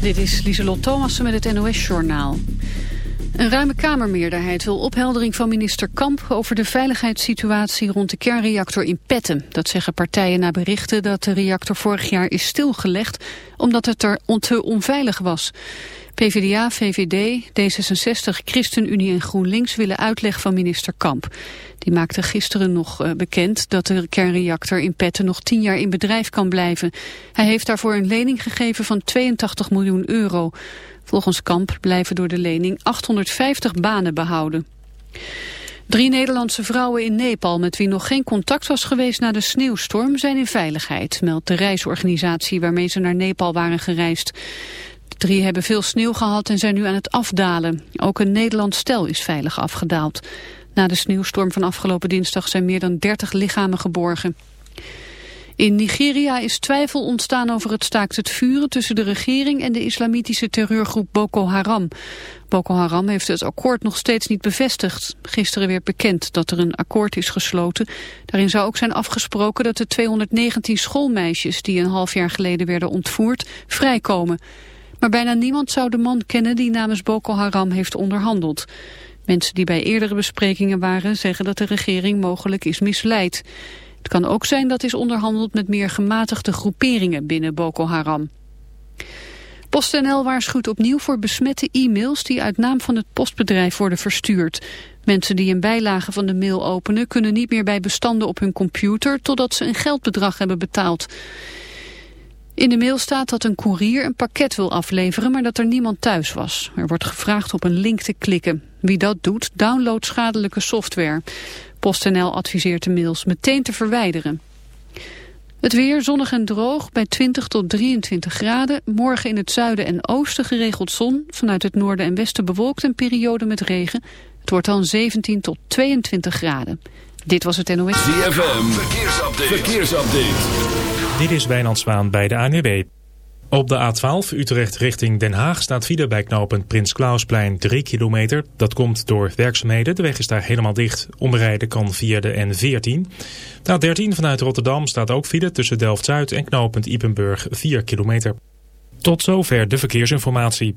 Dit is Lieselot Thomassen met het NOS-journaal. Een ruime Kamermeerderheid wil opheldering van minister Kamp... over de veiligheidssituatie rond de kernreactor in Petten. Dat zeggen partijen na berichten dat de reactor vorig jaar is stilgelegd... omdat het er te onveilig was. PvdA, VVD, D66, ChristenUnie en GroenLinks willen uitleg van minister Kamp. Die maakte gisteren nog eh, bekend dat de kernreactor in Petten nog tien jaar in bedrijf kan blijven. Hij heeft daarvoor een lening gegeven van 82 miljoen euro. Volgens Kamp blijven door de lening 850 banen behouden. Drie Nederlandse vrouwen in Nepal met wie nog geen contact was geweest na de sneeuwstorm zijn in veiligheid, meldt de reisorganisatie waarmee ze naar Nepal waren gereisd. Drie hebben veel sneeuw gehad en zijn nu aan het afdalen. Ook een Nederlands stel is veilig afgedaald. Na de sneeuwstorm van afgelopen dinsdag zijn meer dan 30 lichamen geborgen. In Nigeria is twijfel ontstaan over het staakt het vuren tussen de regering en de islamitische terreurgroep Boko Haram. Boko Haram heeft het akkoord nog steeds niet bevestigd. Gisteren werd bekend dat er een akkoord is gesloten. Daarin zou ook zijn afgesproken dat de 219 schoolmeisjes die een half jaar geleden werden ontvoerd vrijkomen. Maar bijna niemand zou de man kennen die namens Boko Haram heeft onderhandeld. Mensen die bij eerdere besprekingen waren zeggen dat de regering mogelijk is misleid. Het kan ook zijn dat is onderhandeld met meer gematigde groeperingen binnen Boko Haram. PostNL waarschuwt opnieuw voor besmette e-mails die uit naam van het postbedrijf worden verstuurd. Mensen die een bijlage van de mail openen kunnen niet meer bij bestanden op hun computer totdat ze een geldbedrag hebben betaald. In de mail staat dat een koerier een pakket wil afleveren, maar dat er niemand thuis was. Er wordt gevraagd op een link te klikken. Wie dat doet, downloadt schadelijke software. PostNL adviseert de mails meteen te verwijderen. Het weer zonnig en droog bij 20 tot 23 graden. Morgen in het zuiden en oosten geregeld zon. Vanuit het noorden en westen bewolkt een periode met regen. Het wordt dan 17 tot 22 graden. Dit was het NOS. ZFM, verkeersupdate. verkeersupdate. Dit is Wijnand Zwaan bij de ANWB. Op de A12 Utrecht richting Den Haag staat file bij knooppunt Prins Klausplein 3 kilometer. Dat komt door werkzaamheden. De weg is daar helemaal dicht. Omrijden kan via de N14. De A13 vanuit Rotterdam staat ook file tussen Delft-Zuid en knooppunt Ipenburg 4 kilometer. Tot zover de verkeersinformatie.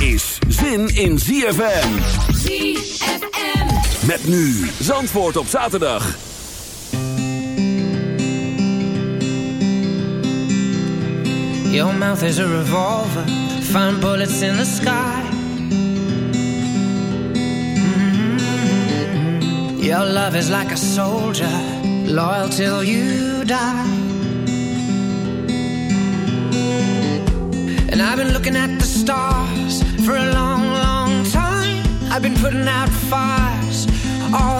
is zin in ZFM. ZFM. Met nu Zandvoort op zaterdag. Your mouth is a revolver, find bullets in the sky. Mhm. Your love is like a soldier, loyal till you die. And I've been looking at the stars for a long, long time. I've been putting out fires all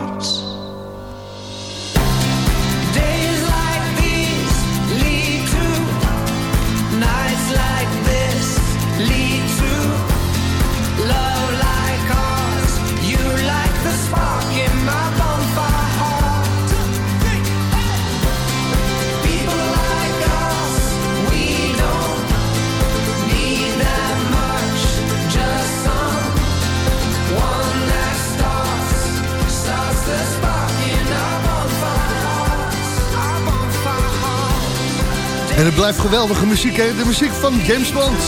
En het blijft geweldige muziek, hè? De muziek van James Bond.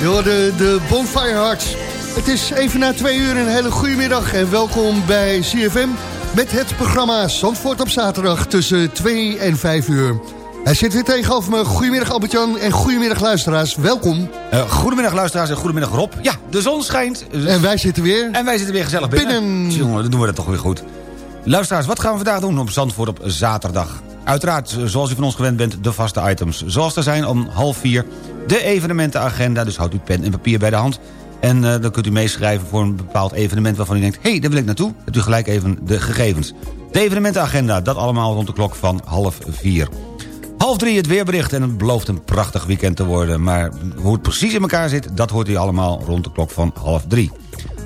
Je hoorde de Bonfire Hearts. Het is even na twee uur een hele goede middag en welkom bij CFM... met het programma Zandvoort op zaterdag tussen 2 en 5 uur. Hij zit weer tegenover me. Goedemiddag Albert-Jan en goedemiddag luisteraars. Welkom. Eh, goedemiddag luisteraars en goedemiddag Rob. Ja, de zon schijnt. En wij zitten weer... En wij zitten weer gezellig binnen. Binnen. Jongen, dan doen we dat toch weer goed. Luisteraars, wat gaan we vandaag doen op Zandvoort op zaterdag? Uiteraard, zoals u van ons gewend bent, de vaste items. Zoals er zijn om half vier de evenementenagenda. Dus houdt u pen en papier bij de hand. En eh, dan kunt u meeschrijven voor een bepaald evenement waarvan u denkt... hé, hey, daar wil ik naartoe. Hebt u gelijk even de gegevens. De evenementenagenda, dat allemaal rond de klok van half vier. Half drie het weerbericht en het belooft een prachtig weekend te worden. Maar hoe het precies in elkaar zit, dat hoort u allemaal rond de klok van half drie.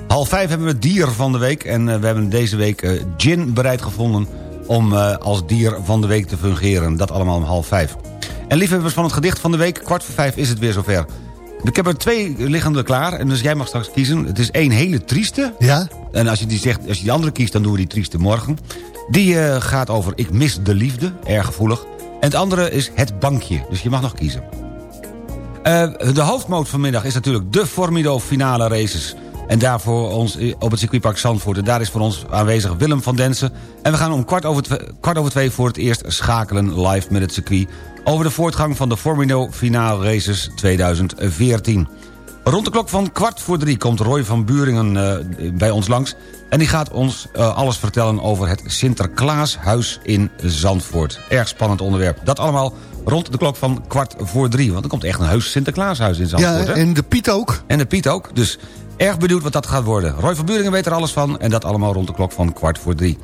Half vijf hebben we dier van de week. En eh, we hebben deze week eh, Gin bereid gevonden om eh, als dier van de week te fungeren. Dat allemaal om half vijf. En liefhebbers van het gedicht van de week, kwart voor vijf is het weer zover. Ik heb er twee liggende klaar, en dus jij mag straks kiezen. Het is één hele trieste. Ja? En als je die, zegt, als je die andere kiest, dan doen we die trieste morgen. Die eh, gaat over Ik mis de liefde, erg gevoelig. En het andere is Het bankje, dus je mag nog kiezen. Eh, de hoofdmoot vanmiddag is natuurlijk de Formido finale races. En daarvoor ons op het circuitpark Zandvoort. En daar is voor ons aanwezig Willem van Densen. En we gaan om kwart over, twee, kwart over twee voor het eerst schakelen live met het circuit... over de voortgang van de Formido finale races 2014. Rond de klok van kwart voor drie komt Roy van Buringen eh, bij ons langs... en die gaat ons eh, alles vertellen over het Sinterklaashuis in Zandvoort. Erg spannend onderwerp. Dat allemaal rond de klok van kwart voor drie. Want er komt echt een heus Sinterklaashuis in Ja, Zandvoort. hè? en de Piet ook. En de Piet ook. Dus erg benieuwd wat dat gaat worden. Roy van Buringen weet er alles van. En dat allemaal rond de klok van kwart voor drie.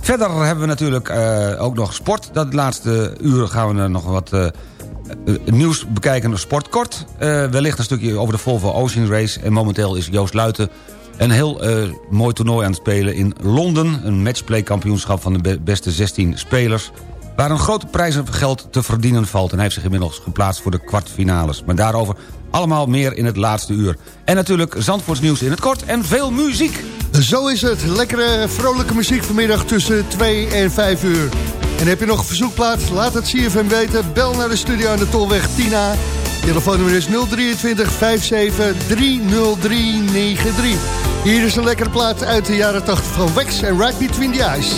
Verder hebben we natuurlijk eh, ook nog sport. Dat laatste uur gaan we nog wat eh, eh, nieuws bekijken op sport. Kort, eh, wellicht een stukje over de Volvo Ocean Race. En momenteel is Joost Luiten een heel mooi toernooi aan het spelen in Londen. Een matchplay kampioenschap van de be- beste 16 spelers. Waar een grote prijzengeld te verdienen valt. En hij heeft zich inmiddels geplaatst voor de kwartfinales. Maar daarover allemaal meer in het laatste uur. En natuurlijk Zandvoorts nieuws in het kort en veel muziek. Zo is het. Lekkere, vrolijke muziek vanmiddag tussen 2 en 5 uur. En heb je nog een verzoekplaat? Laat het CFM weten. Bel naar de studio aan de Tolweg Tina. Telefoonnummer is 023 57 30393. Hier is een lekkere plaat uit de jaren 80 van Wax en Right Between the Eyes.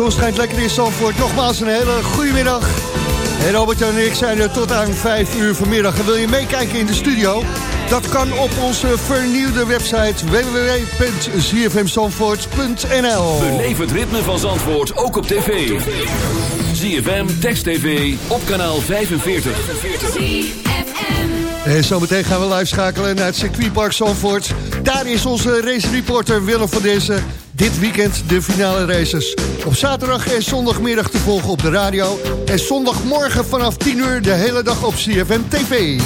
Zon schijnt lekker in Zandvoort. Nogmaals een hele goede middag. En Robert en ik zijn er tot aan 5 uur vanmiddag. En wil je meekijken in de studio? Dat kan op onze vernieuwde website www.zfmzandvoort.nl Beleef het ritme van Zandvoort ook op tv. ZFM, Text TV, op kanaal 45. En zometeen gaan we live schakelen naar het circuitpark Zandvoort. Daar is onze racereporter Willem van Dessen. Dit weekend de finale races. Op zaterdag en zondagmiddag te volgen op de radio. En zondagmorgen vanaf 10 uur de hele dag op CFM TV.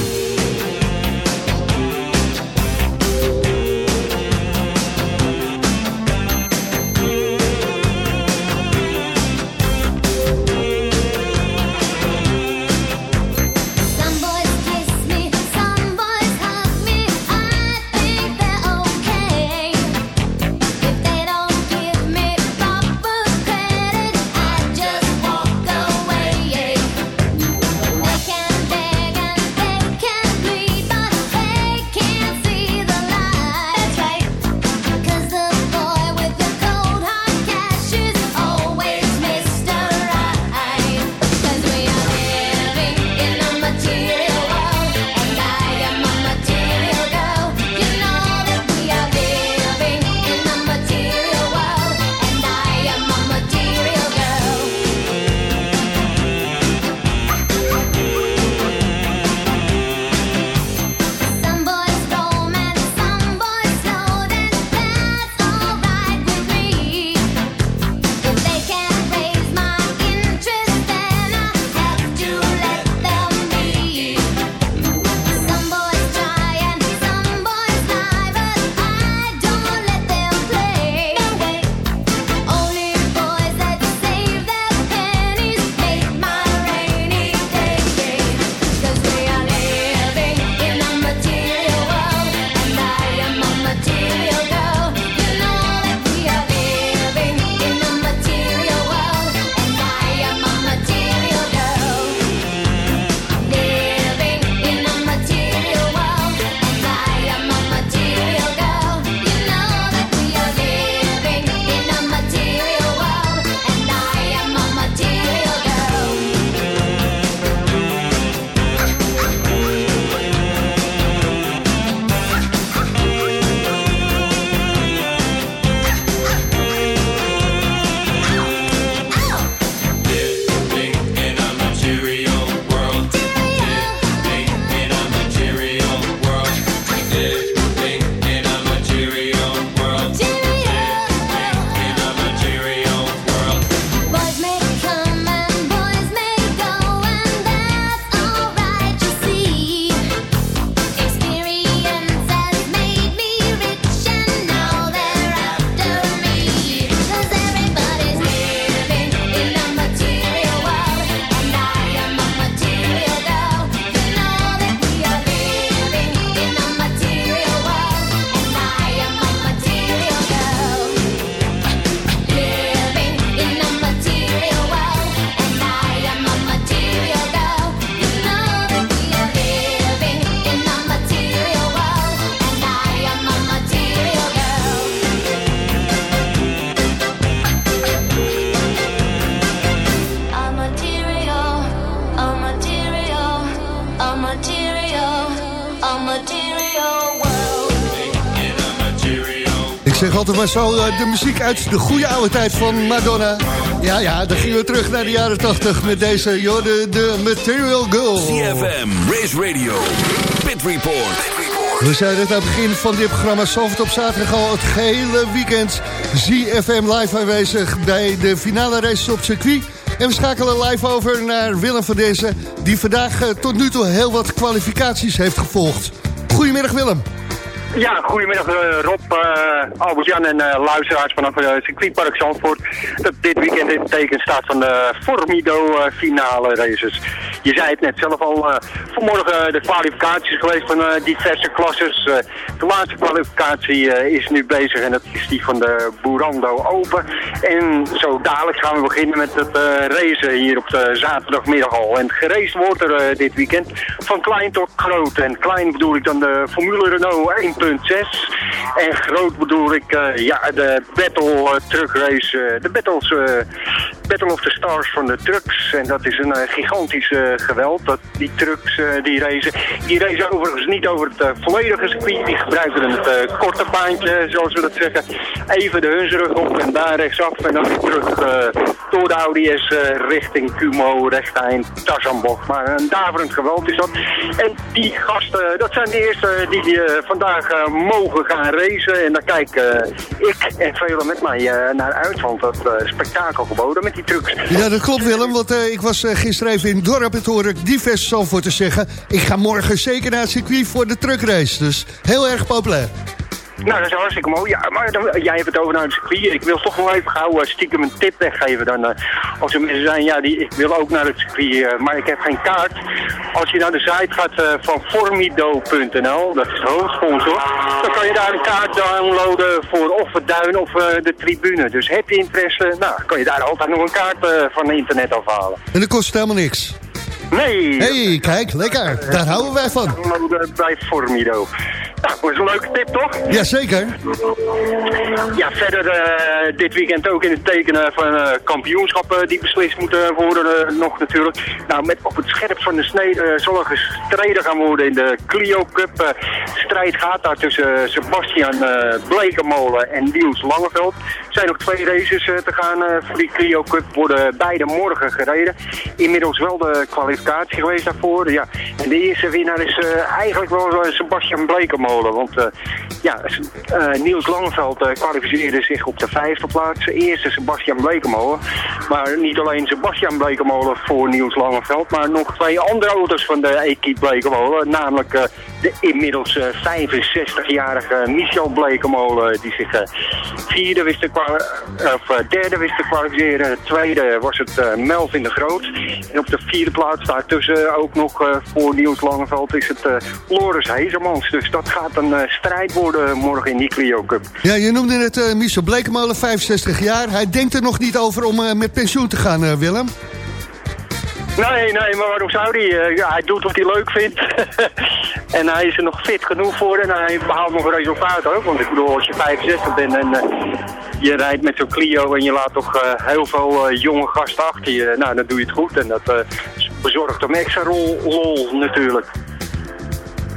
Ik zeg altijd maar zo, eh, de muziek uit de goede oude tijd van Madonna. Ja, ja, dan gingen we terug naar de jaren 80 met deze, joh, de, de Material Girl. CFM, Race Radio, Pit Report. We zeiden het aan het begin van dit programma Zalvert op zaterdag al het gehele weekend. ZFM live aanwezig bij de finale races op circuit. En we schakelen live over naar Willem van Dezen... die vandaag eh, tot nu toe heel wat kwalificaties heeft gevolgd. Goedemiddag Willem. Ja, goedemiddag eh, Rob, eh, Albert-Jan en eh, luisteraars vanaf het circuitpark Zandvoort. Dat dit weekend in het teken staat van de Formido finale races. Je zei het net zelf al, vanmorgen de kwalificaties geweest van diverse klasses. De laatste kwalificatie is nu bezig en dat is die van de Burando Open. En zo dadelijk gaan we beginnen met het racen hier op de zaterdagmiddag al. En geraced wordt er dit weekend van klein tot groot. En klein bedoel ik dan de Formule Renault En groot bedoel ik eh, ja, de Battle eh, Truck Race, eh, de battles, Battle of the Stars van de trucks. En dat is een gigantisch geweld, dat, die trucks die racen. Die racen overigens niet over het volledige circuit, die gebruiken het korte baantje, zoals we dat zeggen. Even de Hunsrug op en daar rechtsaf en dan weer terug door de Audi S richting Cumo, rechteind, Tarzanbocht. Maar een daverend geweld is dat. En die gasten, dat zijn de eerste die vandaag eh, mogen gaan racen. En daar kijk eh, ik en velen met mij eh, naar uit, want dat spektakel geboden met die trucks. Ja, dat klopt Willem, want ik was gisteren even in het dorp en hoorde ik divers zo voor te zeggen... ik ga morgen zeker naar het circuit voor de truckrace. Dus heel erg populair. Nou, dat is hartstikke mooi. Ja, maar dan, jij hebt het over naar het circuit. Ik wil toch nog even gauw eh, stiekem een tip weggeven. Dan, eh, als er mensen zijn, ja, die, ik wil ook naar het circuit, eh, maar ik heb geen kaart. Als je naar de site gaat van formido.nl, dat is de hoofdsponsor, dan kan je daar een kaart downloaden voor of het duin of de tribune. Dus heb je interesse, nou, kan je daar altijd nog een kaart van internet afhalen. En dat kost helemaal niks. Nee! hey, kijk, lekker. Daar houden wij van. Downloaden bij Formido. Nou, dat is een leuke tip, toch? Jazeker. Ja, verder eh, dit weekend ook in het tekenen van eh, kampioenschappen die beslist moeten worden eh, nog natuurlijk. Nou, met op het scherp van de snede zal er gestreden gaan worden in de Clio Cup. Eh, strijd gaat daar tussen Sebastian Blekemolen en Niels Langeveld. Er zijn nog twee races te gaan voor die Clio Cup. Worden beide morgen gereden. Inmiddels wel de kwalificatie geweest daarvoor. Ja. En de eerste winnaar is eigenlijk wel Sebastian Blekemolen. Want eh, ja, eh, Niels Langeveld eh, kwalificeerde zich op de vijfde plaats. Eerste Sebastian Blekemolen. Maar niet alleen Sebastian Blekemolen voor Niels Langeveld, maar nog twee andere auto's van de equipe Blekemolen. Namelijk de inmiddels eh, 65-jarige Michel Blekemolen, die zich vierde wist te of derde wist te kwalificeren. Tweede was het Melvin de Groot. En op de vierde plaats daartussen ook nog voor Niels Langeveld is het Loris Hezermans. Dus dat gaat een eh, strijd worden morgen in die Clio Cup. Ja, je noemde het eh Michel Blekemolen, 65 jaar. Hij denkt er nog niet over om eh, met pensioen te gaan, Willem. Nee, nee, maar waarom zou hij? Ja, hij doet wat hij leuk vindt. en hij is er nog fit genoeg voor en hij behaalt nog een resultaat ook. Want ik bedoel, als je 65 bent en je rijdt met zo'n Clio en je laat toch heel veel jonge gasten achter je. Nou, dan doe je het goed en dat bezorgt hem extra rol, lol natuurlijk.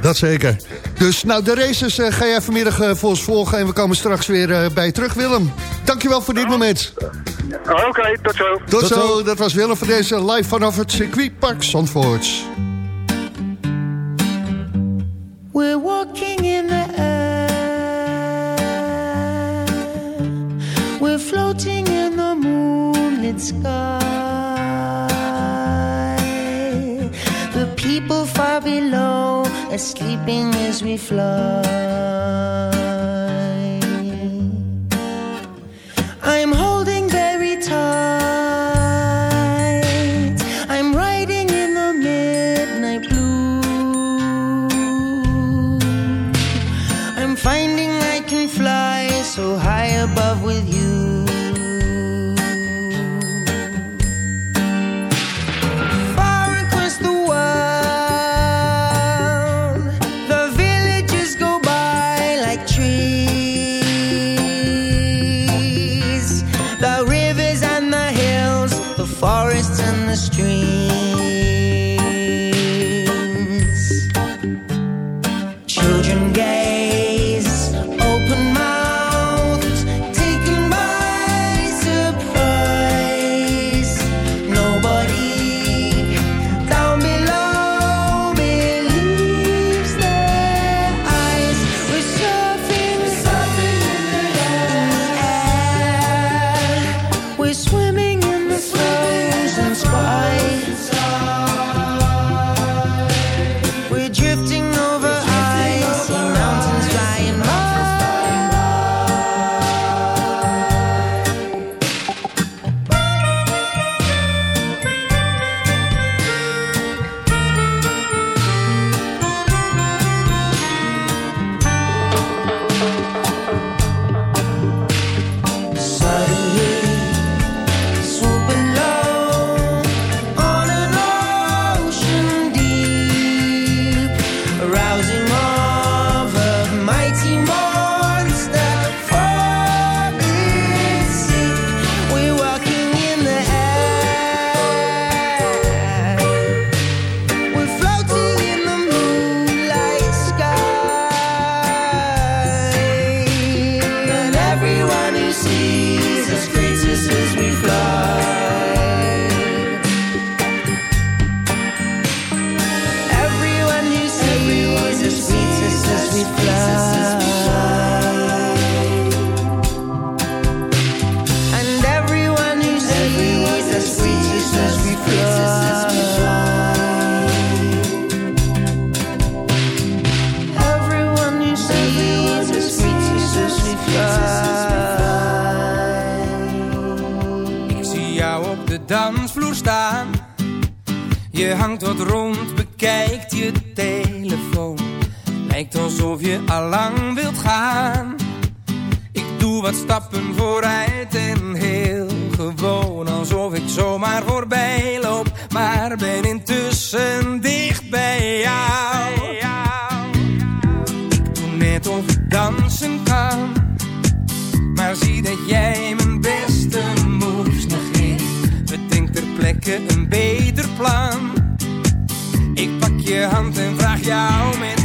Dat zeker. Dus nou, de races eh, ga jij vanmiddag eh, voor ons volgen... en we komen straks weer eh, bij je terug, Willem. Dankjewel voor dit moment. Oké, tot zo. Tot, zo. dat was Willem voor deze live vanaf het circuitpark Zandvoort. We're walking in the air. We're floating in the moonlit sky. Sleeping as we fly. something vraag jou om in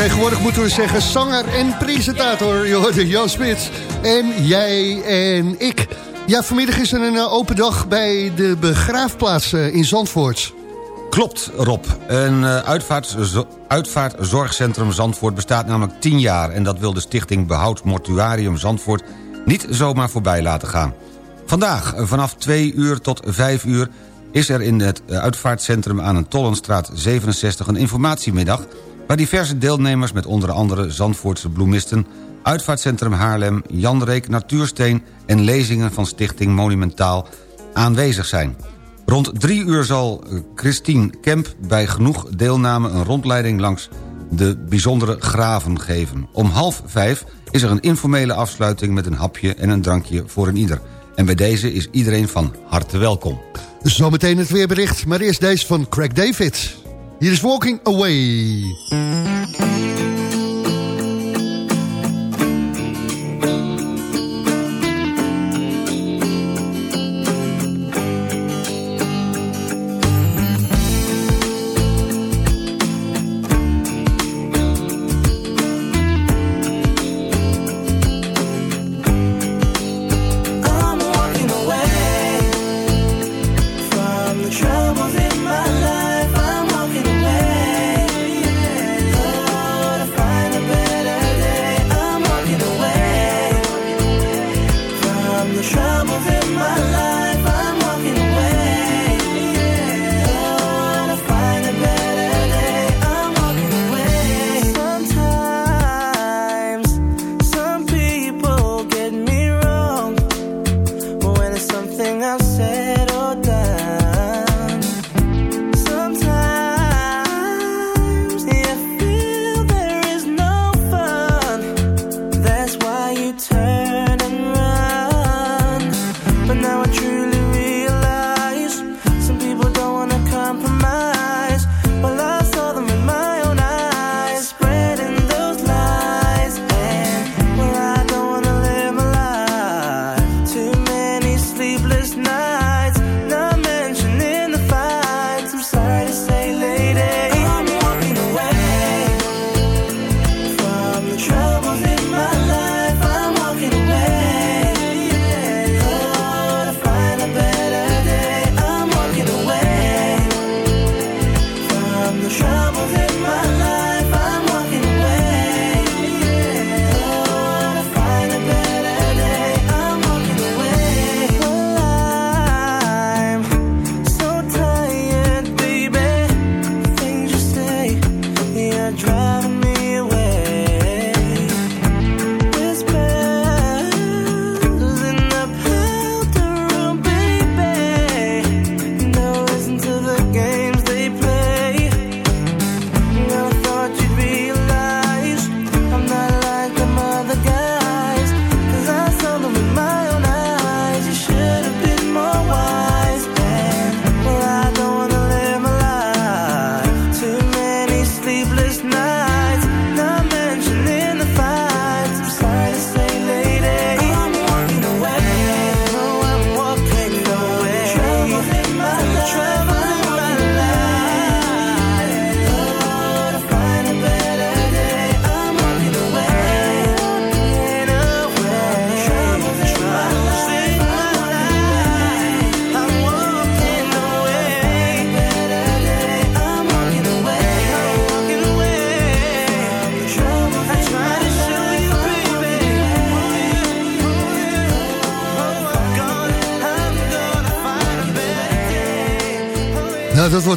Tegenwoordig moeten we zeggen zanger en presentator, Jorden Jan Smits. En jij en ik. Ja, vanmiddag is er een eh, open dag bij de begraafplaats eh, in Zandvoort. Klopt, Rob. Een eh, uitvaartzorgcentrum Zandvoort bestaat namelijk 10 jaar... en dat wil de stichting Behoud Mortuarium Zandvoort niet zomaar voorbij laten gaan. Vandaag, vanaf 2 uur tot 5 uur... is er in het uitvaartcentrum aan een Tollenstraat 67 een informatiemiddag waar diverse deelnemers met onder andere Zandvoortse bloemisten... Uitvaartcentrum Haarlem, Janreek, Natuursteen... en lezingen van Stichting Monumentaal aanwezig zijn. Rond drie uur zal eh, Christine Kemp bij genoeg deelname... een rondleiding langs de bijzondere graven geven. Om half vijf is er een informele afsluiting... met een hapje en een drankje voor een ieder. En bij deze is iedereen van harte welkom. Zometeen het weerbericht, maar eerst deze van Craig David. Hier is Walking Away.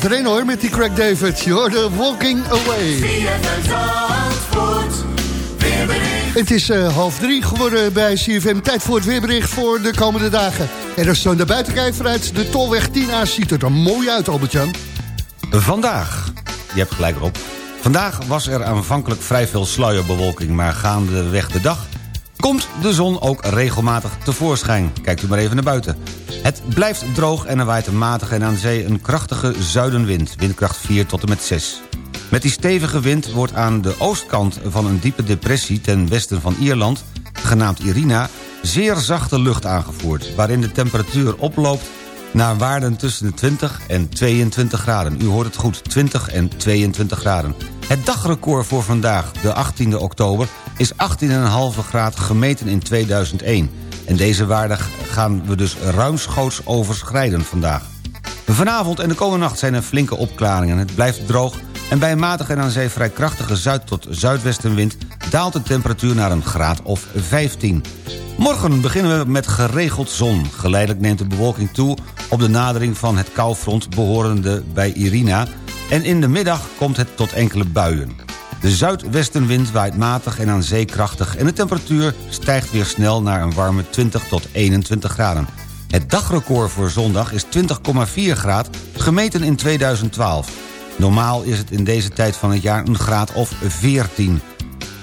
Nou, dat wordt er een hoor met die Craig David. Je hoorde Walking Away. Het is eh, half drie geworden bij CFM. Tijd voor het weerbericht voor de komende dagen. En als je naar buiten kijkt vanuit de Tolweg 10A... ziet het er mooi uit, Albert-Jan. Vandaag, je hebt gelijk erop. Vandaag was er aanvankelijk vrij veel sluierbewolking... maar gaandeweg de dag komt de zon ook regelmatig tevoorschijn. Kijkt u maar even naar buiten. Het blijft droog en er waait een matige en aan zee een krachtige zuidenwind. Windkracht 4 tot en met 6. Met die stevige wind wordt aan de oostkant van een diepe depressie... ten westen van Ierland, genaamd Irina... zeer zachte lucht aangevoerd... waarin de temperatuur oploopt naar waarden tussen de 20 en 22 graden. U hoort het goed, 20 en 22 graden. Het dagrecord voor vandaag, de 18e oktober... is 18,5 graden gemeten in 2001. En deze waarde gaan we dus ruimschoots overschrijden vandaag. Vanavond en de komende nacht zijn er flinke opklaringen. Het blijft droog en bij een matige en aan zee vrij krachtige zuid- tot zuidwestenwind... daalt de temperatuur naar een graad of 15. Morgen beginnen we met geregeld zon. Geleidelijk neemt de bewolking toe op de nadering van het koufront... behorende bij Irina. En in de middag komt het tot enkele buien. De zuidwestenwind waait matig en aan zee krachtig... en de temperatuur stijgt weer snel naar een warme 20 tot 21 graden. Het dagrecord voor zondag is 20,4 graad, gemeten in 2012. Normaal is het in deze tijd van het jaar een graad of 14.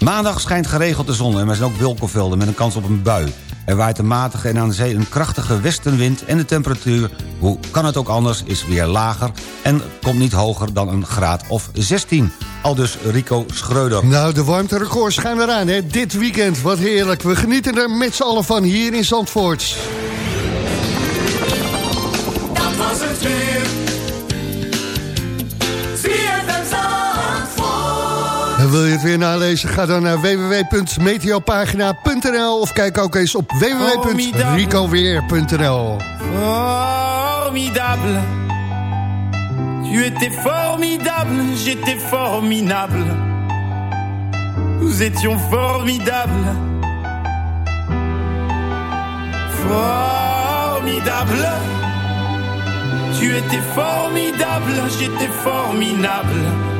Maandag schijnt geregeld de zon en er zijn ook wolkenvelden met een kans op een bui. Er waait een matige en aan de zee een krachtige westenwind... en de temperatuur, hoe kan het ook anders, is weer lager... en komt niet hoger dan een graad of 16. Al dus Rico Schreuder. Nou, de warmterecords gaan eraan, hè. Dit weekend, wat heerlijk. We genieten er met z'n allen van hier in Zandvoort. Wil je het weer nalezen? Ga dan naar www.meteopagina.nl of kijk ook eens op www.ricoweer.nl Formidable. Tu étais formidable, j'étais formidable. Nous étions formidables. Formidable. Tu étais formidable, j'étais formidable.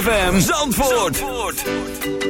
ZFM Zandvoort.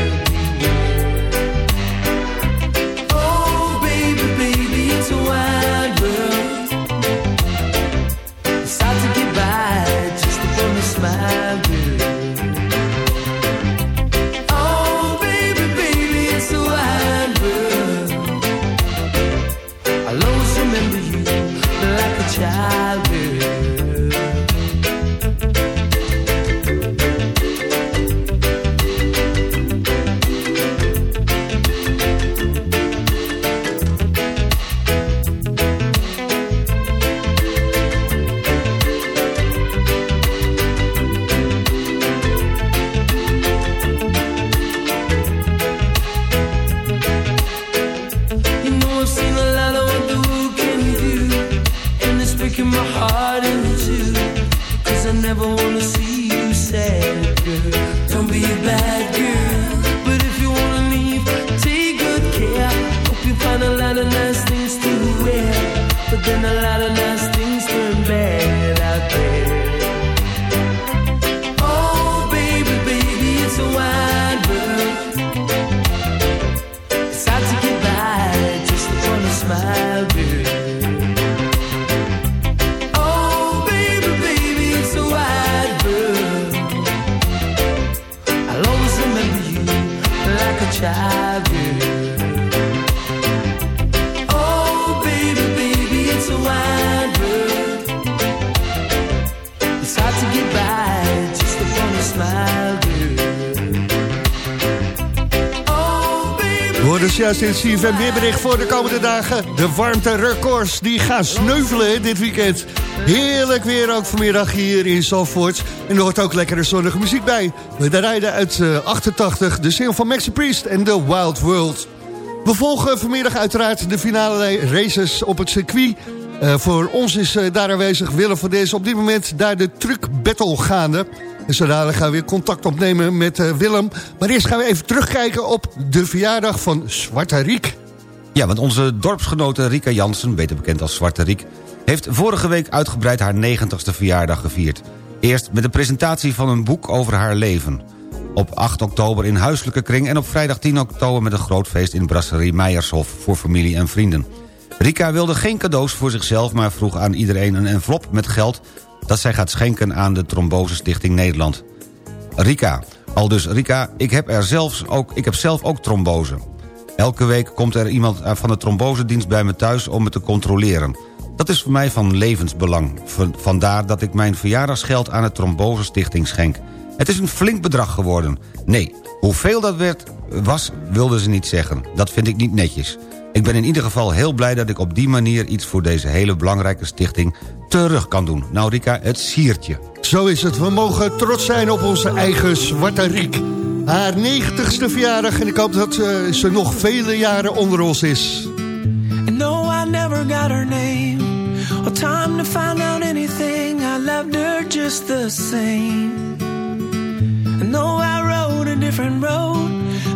Het CFM weerbericht voor de komende dagen. De warmterecords die gaan sneuvelen dit weekend. Heerlijk weer ook vanmiddag hier in Zalvoort. En er hoort ook lekkere zonnige muziek bij. We rijden uit eh, 88, de single van Maxi Priest en The Wild World. We volgen vanmiddag uiteraard de finale races op het circuit. Eh, voor ons is eh, daar aanwezig Willem van Dees op dit moment daar de truck battle gaande. En zo gaan we weer contact opnemen met eh, Willem. Maar eerst gaan we even terugkijken op de verjaardag van Zwarte Riek. Ja, want onze dorpsgenote Rika Jansen, beter bekend als Zwarte Riek... heeft vorige week uitgebreid haar 90ste verjaardag gevierd. Eerst met de presentatie van een boek over haar leven. Op 8 oktober in huiselijke kring en op vrijdag 10 oktober... met een groot feest in Brasserie Meijershof voor familie en vrienden. Rika wilde geen cadeaus voor zichzelf... maar vroeg aan iedereen een envelop met geld... dat zij gaat schenken aan de Trombose Stichting Nederland. Rika, al dus Rika, ik heb, er zelfs ook, ik heb zelf ook trombose. Elke week komt er iemand van de trombosedienst bij me thuis om me te controleren. Dat is voor mij van levensbelang. Vandaar dat ik mijn verjaardagsgeld aan het Trombose Stichting schenk. Het is een flink bedrag geworden. Nee, hoeveel dat werd, was, wilden ze niet zeggen. Dat vind ik niet netjes. Ik ben in ieder geval heel blij dat ik op die manier... iets voor deze hele belangrijke stichting terug kan doen. Nou Rika, het siertje. Zo is het. We mogen trots zijn op onze eigen Zwarte Riek. Haar 90ste verjaardag en ik hoop dat eh, ze nog vele jaren onder ons is. And no, I never got her name or time to find out anything. I loved her just the same. And no, I rode a different road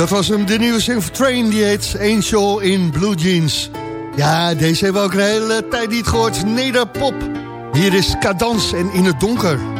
dat was hem, de nieuwe single Train, die heet Angel in Blue Jeans. Ja, deze hebben we ook een hele tijd niet gehoord. Nederpop. Hier is Cadans en In het Donker.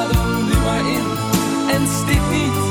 en stik niet.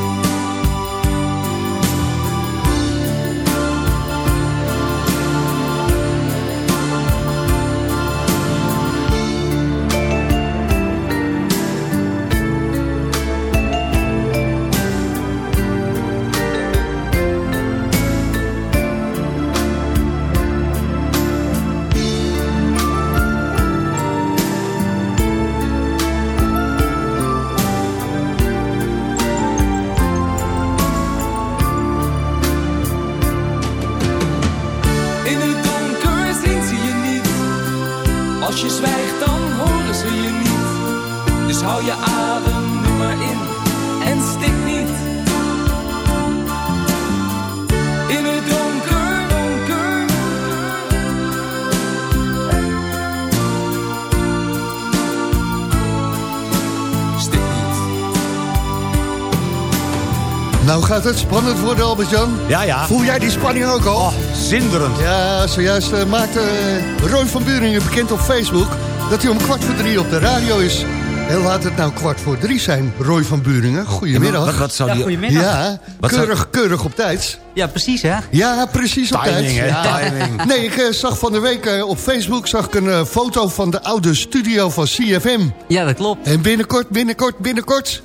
Nou gaat het spannend worden, Albert-Jan. Ja, ja. Voel jij die spanning ook al? Oh, zinderend. Ja, zojuist eh, maakte eh, Roy van Buringen bekend op Facebook... dat hij om kwart voor drie op de radio is. En laat het nou kwart voor drie zijn, Roy van Buringen. Goedemiddag. Wat, wat zou Ja, die... goedemiddag. Ja, Wat zou- keurig, keurig op tijd. Ja, precies hè. Ja, precies op Timing, tijd. hè? Ja. Timing. Nee, ik eh, zag van de week op Facebook zag ik een foto van de oude studio van CFM. Ja, dat klopt. En binnenkort, binnenkort, binnenkort...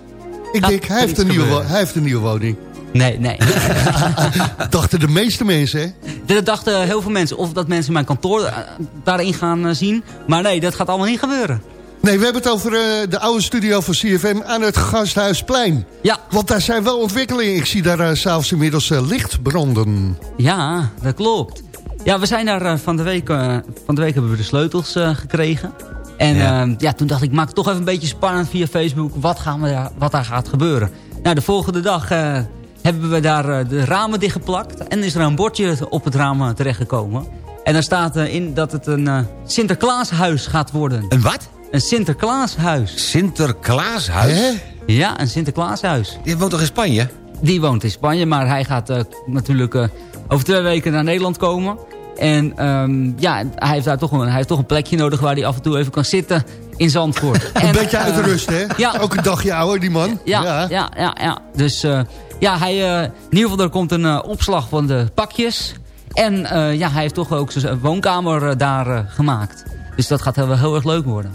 Ik denk, hij heeft, een nieuwe, hij heeft een nieuwe woning. Nee, nee. Dachten de meeste mensen, hè? dat dachten heel veel mensen. Of dat mensen mijn kantoor eh, daarin gaan eh, zien. Maar nee, dat gaat allemaal niet gebeuren. Nee, we hebben het over eh, de oude studio van CFM aan het Gasthuisplein. Ja, Want daar zijn wel ontwikkelingen. Ik zie daar eh, s'avonds inmiddels licht branden. ja, dat klopt. Ja, we zijn daar van de week... van de week hebben we de sleutels gekregen. En Ja. ja. ja, toen dacht ik, maak het toch even een beetje spannend via Facebook. Wat, gaan we daar, wat daar gaat gebeuren. Nou, de volgende dag eh, hebben we daar eh, de ramen dichtgeplakt. En is er een bordje op het raam eh, terechtgekomen. En daar staat in dat het een Sinterklaashuis gaat worden. Een wat? Een Sinterklaashuis. Sinterklaashuis? Hè? Ja, een Sinterklaashuis. Je woont toch in Spanje? Die woont in Spanje, maar hij gaat natuurlijk over twee weken naar Nederland komen. En ehm, ja, hij heeft daar toch een, hij heeft toch een plekje nodig waar hij af en toe even kan zitten in Zandvoort. Een En, beetje eh, uitrusten, hè? ja. Ook een dagje ouder, die man. Ja, ja, ja, ja. Dus eh, ja, hij, eh, in ieder geval er komt een opslag van de pakjes. En ja, hij heeft toch ook zijn woonkamer daar gemaakt. Dus dat gaat heel, heel erg leuk worden.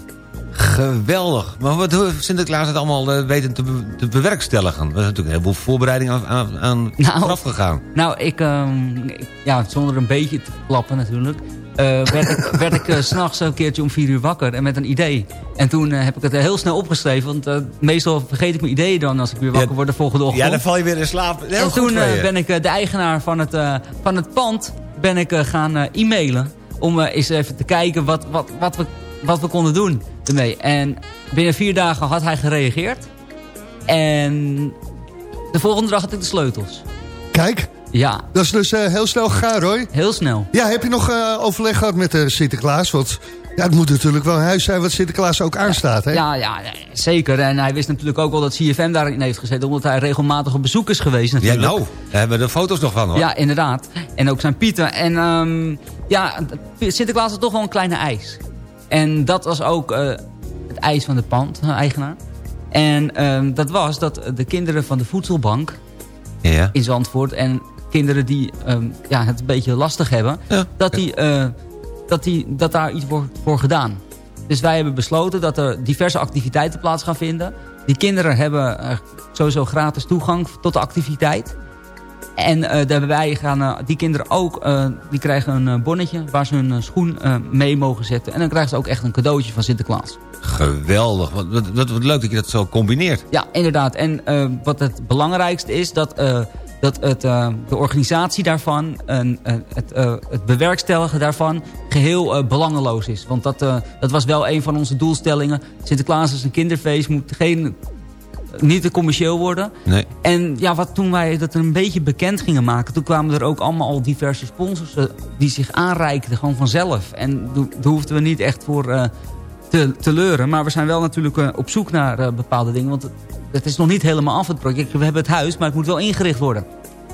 Geweldig. Maar wat heeft Sinterklaas het allemaal eh, weten te, be- te bewerkstelligen? Er is natuurlijk een heleboel voorbereidingen aan, aan, aan Nou. vooraf gegaan. Nou, ik, ehm, ja, zonder een beetje te klappen natuurlijk... eh, werd ik, werd ik s s'nachts een keertje om vier uur wakker en met een idee. En toen eh, heb ik het heel snel opgeschreven. Want eh, meestal vergeet ik mijn ideeën dan als ik weer wakker Ja, word de volgende ochtend. Ja, dan val je weer in slaap. Heel en toen eh, ben ik eh, de eigenaar van het, eh, van het pand ben ik, eh, gaan eh, e-mailen. Om eh, eens even te kijken wat, wat, wat, we, wat we konden doen ermee. En binnen vier dagen had hij gereageerd. En de volgende dag had ik de sleutels. Kijk, Ja, dat is dus eh, heel snel gegaan, Roy. heel snel. Ja, heb je nog eh, overleg gehad met eh, Sinterklaas? Want ja, het moet natuurlijk wel een huis zijn wat Sinterklaas ook aanstaat, hè? Ja, ja, ja, zeker. En hij wist natuurlijk ook wel dat CFM daarin heeft gezeten. Omdat hij regelmatig op bezoek is geweest Ja, natuurlijk. nou, daar hebben we de foto's nog van, hoor. Ja, inderdaad. En ook zijn Pieter. En ehm, ja, Sinterklaas had toch wel een kleine eis. En dat was ook eh, het eis van de pand-eigenaar. En ehm, dat was dat de kinderen van de voedselbank Ja. in Zandvoort... en kinderen die ehm, ja, het een beetje lastig hebben... Ja. Dat, die, eh, dat, die, dat daar iets wordt voor gedaan. Dus wij hebben besloten dat er diverse activiteiten plaats gaan vinden. Die kinderen hebben eh, sowieso gratis toegang tot de activiteit. En eh, daarbij gaan eh, die kinderen ook, eh, die krijgen een bonnetje waar ze hun schoen mee mogen zetten. En dan krijgen ze ook echt een cadeautje van Sinterklaas. Geweldig. Wat, wat, wat, wat leuk dat je dat zo combineert. Ja, inderdaad. En wat het belangrijkste is, dat dat het, de organisatie daarvan, en, het, het bewerkstelligen daarvan, geheel eh, belangeloos is. Want dat, dat was wel een van onze doelstellingen. Sinterklaas is een kinderfeest, moet geen, niet te commercieel worden. Nee. En ja, wat toen wij dat een beetje bekend gingen maken... toen kwamen er ook allemaal al diverse sponsors eh, die zich aanreikten, gewoon vanzelf. En daar hoefden we niet echt voor eh, te, te leuren. Maar we zijn wel natuurlijk eh, op zoek naar bepaalde dingen. Want het, het is nog niet helemaal af, het project. We hebben het huis, maar het moet wel ingericht worden.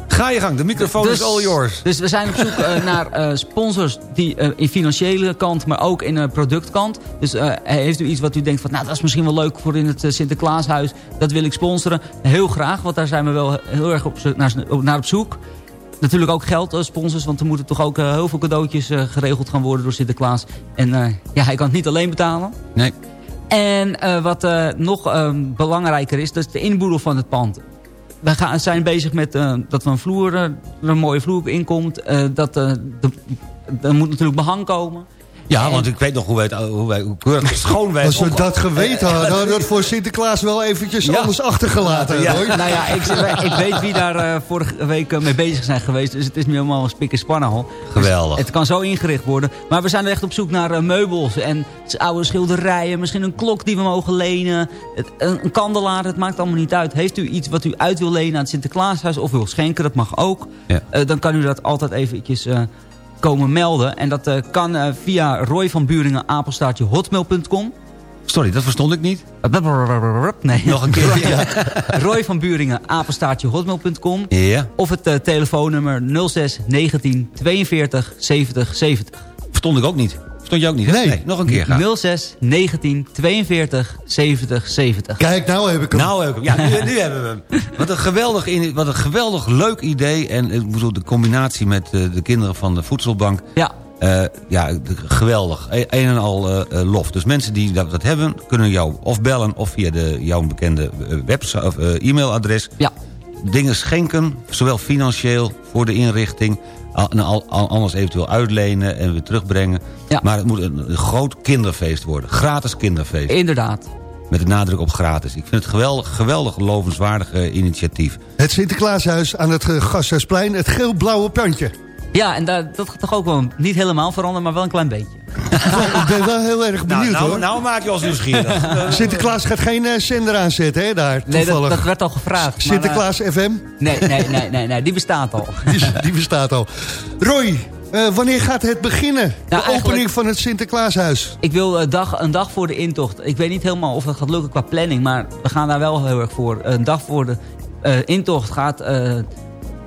Ga je gang, de microfoon is all yours. Dus we zijn op zoek eh, naar eh, sponsors die eh, in financiële kant, maar ook in de productkant. Dus heeft u iets wat u denkt van, nou dat is misschien wel leuk voor in het Sinterklaashuis. Dat wil ik sponsoren. Heel graag, want daar zijn we wel heel erg op, naar, naar op zoek. Natuurlijk ook geld sponsors, want er moeten toch ook heel veel cadeautjes geregeld gaan worden door Sinterklaas. En ja, hij kan het niet alleen betalen. Nee. En wat nog eh, belangrijker is, dat is de inboedel van het pand. We gaan, zijn bezig met eh, dat we een vloer, eh, een mooie vloer in komt. eh, dat, de, er moet natuurlijk behang komen. Ja, want ik weet nog hoe wij, het, hoe wij hoe keurig schoon wij... Als we dat geweten hadden, hadden we dat voor Sinterklaas wel eventjes Ja. anders achtergelaten. Ja. Roy. Nou ja, ik, ik weet wie daar eh, vorige week eh, mee bezig zijn geweest. Dus het is nu helemaal een spik en span al. Geweldig. Dus het kan zo ingericht worden. Maar we zijn echt op zoek naar eh, meubels en oude schilderijen. Misschien een klok die we mogen lenen. Het, een, een kandelaar, het maakt allemaal niet uit. Heeft u iets wat u uit wil lenen aan het Sinterklaashuis of wil schenken, dat mag ook. Ja. Eh, dan kan u dat altijd eventjes eh, komen melden. En dat eh, kan eh, via Roy van Buringen, apenstaartje hotmail.com. Sorry, dat verstond ik niet. Nee. Nog een keer. Ja. Roy van Buringen, apenstaartje hotmail.com. ja. Of het eh, telefoonnummer 06 19 42 70 70. Verstond ik ook niet. Verstond je ook niet? hè? Nee. Nog een keer gaan. 06 19 42 70 70. Kijk, nou heb ik hem. Nou, heb ik- ja, nu, nu hebben we hem. Wat een geweldig, in- wat een geweldig leuk idee. En ik bedoel, de combinatie met eh, de kinderen van de voedselbank. Ja, eh, ja, geweldig. E- Een en al eh, eh, lof. Dus mensen die dat, dat hebben, kunnen jou of bellen... of via de, jouw bekende eh, website of eh, e-mailadres. ja. Dingen schenken, zowel financieel voor de inrichting... al- en al- al- anders eventueel uitlenen en weer terugbrengen. Ja. Maar het moet een, een groot kinderfeest worden. Gratis kinderfeest. inderdaad. Met de nadruk op gratis. Ik vind het geweldig, geweldig lovenswaardig eh, initiatief. Het Sinterklaashuis aan het eh, Gasthuisplein, het geel-blauwe pantje. Ja, en dat, dat gaat toch ook wel niet helemaal veranderen, maar wel een klein beetje. ik ben wel heel erg benieuwd nou, hoor. nou maak je ons nieuwsgierig. Sinterklaas gaat geen eh, zender aanzetten, hè, daar, Nee, dat, toevallig. dat werd al gevraagd. maar, Sinterklaas FM, nee, nee, nee, nee, nee, die bestaat al. die, die bestaat al. Roy, eh, wanneer gaat het beginnen? de eigenlijk- opening van het Sinterklaashuis. Ik wil een dag, een dag voor de intocht. Ik weet niet helemaal of dat gaat lukken qua planning. Maar we gaan daar wel heel erg voor. Een dag voor de eh, intocht gaat eh,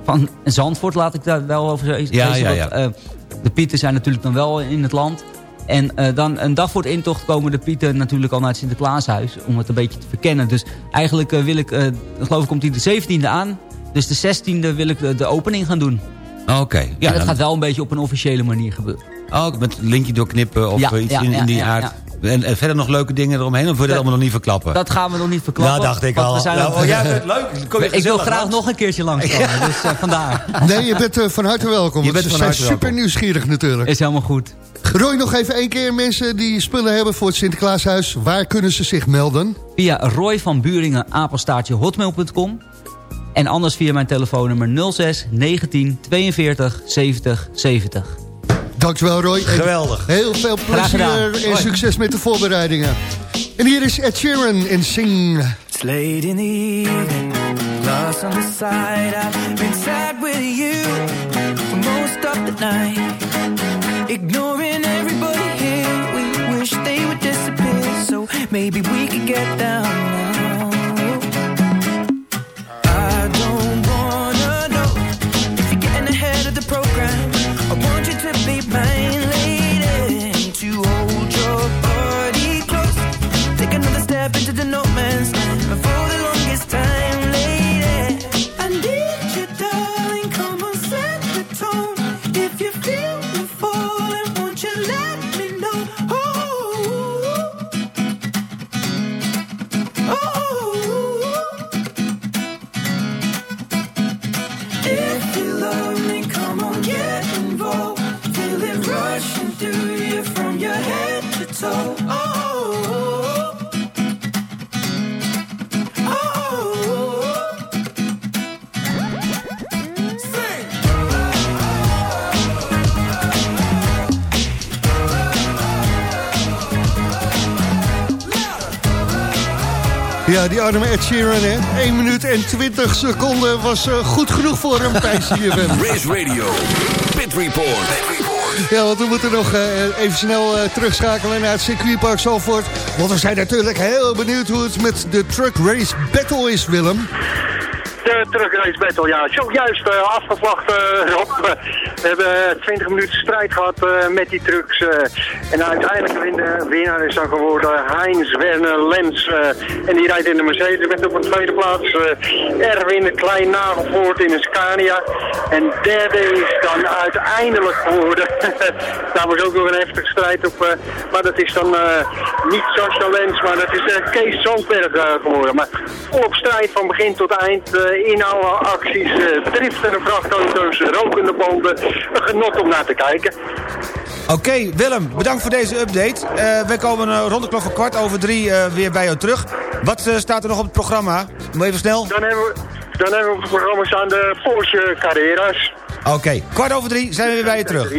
van Zandvoort, laat ik daar wel over zeggen. Ja, ja, ja. Want, eh, de pieten zijn natuurlijk dan wel in het land. En eh, dan een dag voor de intocht komen de pieten natuurlijk al naar het Sinterklaashuis. Om het een beetje te verkennen. Dus eigenlijk eh, wil ik, eh, geloof ik komt die de 17e aan. Dus de 16e wil ik de, de opening gaan doen. Oké. Ja, Ja, en dat dan- gaat wel een beetje op een officiële manier gebeuren. ook met een linkje doorknippen of Ja, iets ja, in, in die ja, aard. ja. En, en verder nog leuke dingen eromheen? Of wil je dat Dat- allemaal nog niet verklappen? Dat gaan we nog niet verklappen. ja, dacht ik al. we zijn oh, jij bent leuk. Kom je ik wil graag langs. nog een keertje langskomen, dus eh, vandaar. Nee, je bent eh, van harte welkom. Je bent ze van zijn super welkom. nieuwsgierig natuurlijk. Is helemaal goed. Roy, nog even één keer mensen die spullen hebben voor het Sinterklaashuis. Waar kunnen ze zich melden? Via Roy van Buringen, apenstaartje hotmail.com. En anders via mijn telefoonnummer 06 19 42 70 70. Dankjewel Roy. Geweldig. Heel veel plezier en succes met de voorbereidingen. En hier is Ed Sheeran in Sing. It's late in the evening, lost on the side. I've been sad with you for most of the night. Ignoring everybody here, we wish they would disappear. So maybe we could get down arme Ed Sheeran, hè. 1 minuut en 20 seconden was eh, goed genoeg voor hem bij CFM. Race Radio, Pit Report. Ja, want we moeten nog eh, even snel eh, terugschakelen naar het circuitpark Zalvoort. Want we zijn natuurlijk heel benieuwd hoe het met de Truck Race Battle is, Willem. De terugrace battle, ja, zojuist uh, afgevlacht uh, Rob. We hebben 20 minuten strijd gehad uh, met die trucks. Uh, en uiteindelijk de winnaar is dan geworden Heinz Werner Lens. En die rijdt in de Mercedes met op een tweede plaats Erwin Klein nagevoerd in een Scania. En derde is dan uiteindelijk geworden. Daar was ook nog een heftige strijd op. Maar dat is dan niet Sascha Lens, maar dat is Kees Zandberg geworden. Maar volop strijd van begin tot eind. Uh, inhaalacties, uh, driftende vrachtauto's, rokende banden. Een genot om naar te kijken. Oké, okay, Willem, bedankt voor deze update. Uh, we komen uh, rond de klok van kwart over drie uh, weer bij jou terug. Wat staat er nog op het programma? Nog even snel. Dan hebben we, dan hebben we op het programma staan de Porsche Carreras. Oké, kwart over drie zijn we weer bij je terug.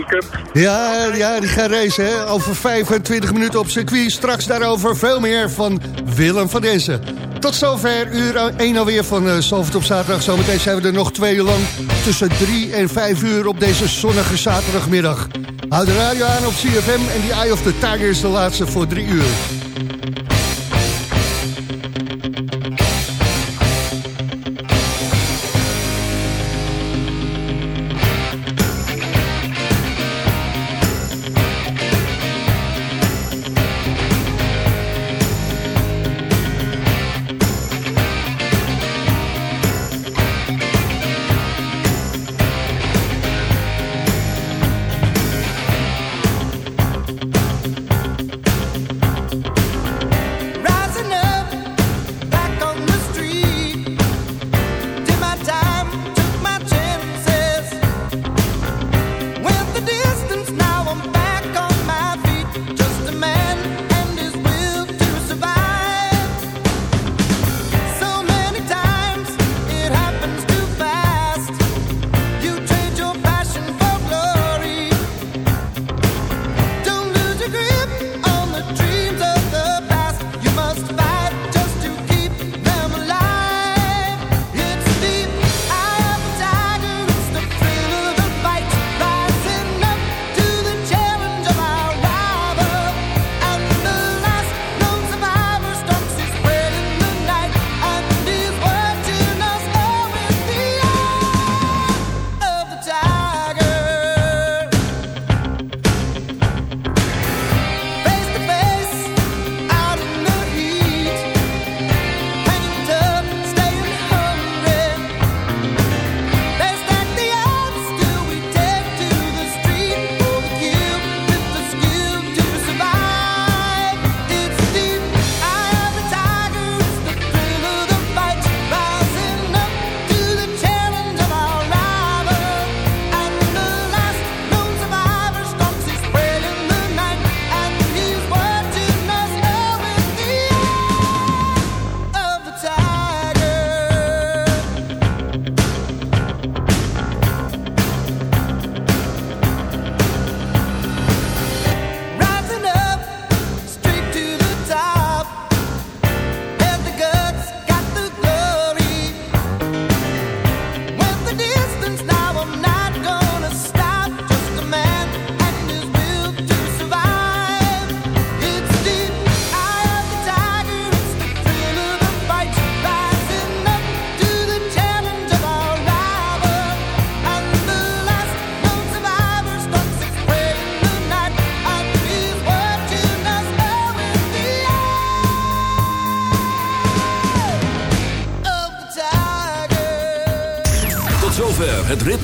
Ja, ja die gaan racen hè? over 25 minuten op circuit. Straks daarover veel meer van Willem van Dezen. Tot zover uur 1 alweer van uh, op zaterdag. Zometeen zijn we er nog twee uur lang tussen 3 en 5 uur op deze zonnige zaterdagmiddag. Houd de radio aan op CFM en die Eye of the Tiger is de laatste voor 3 uur.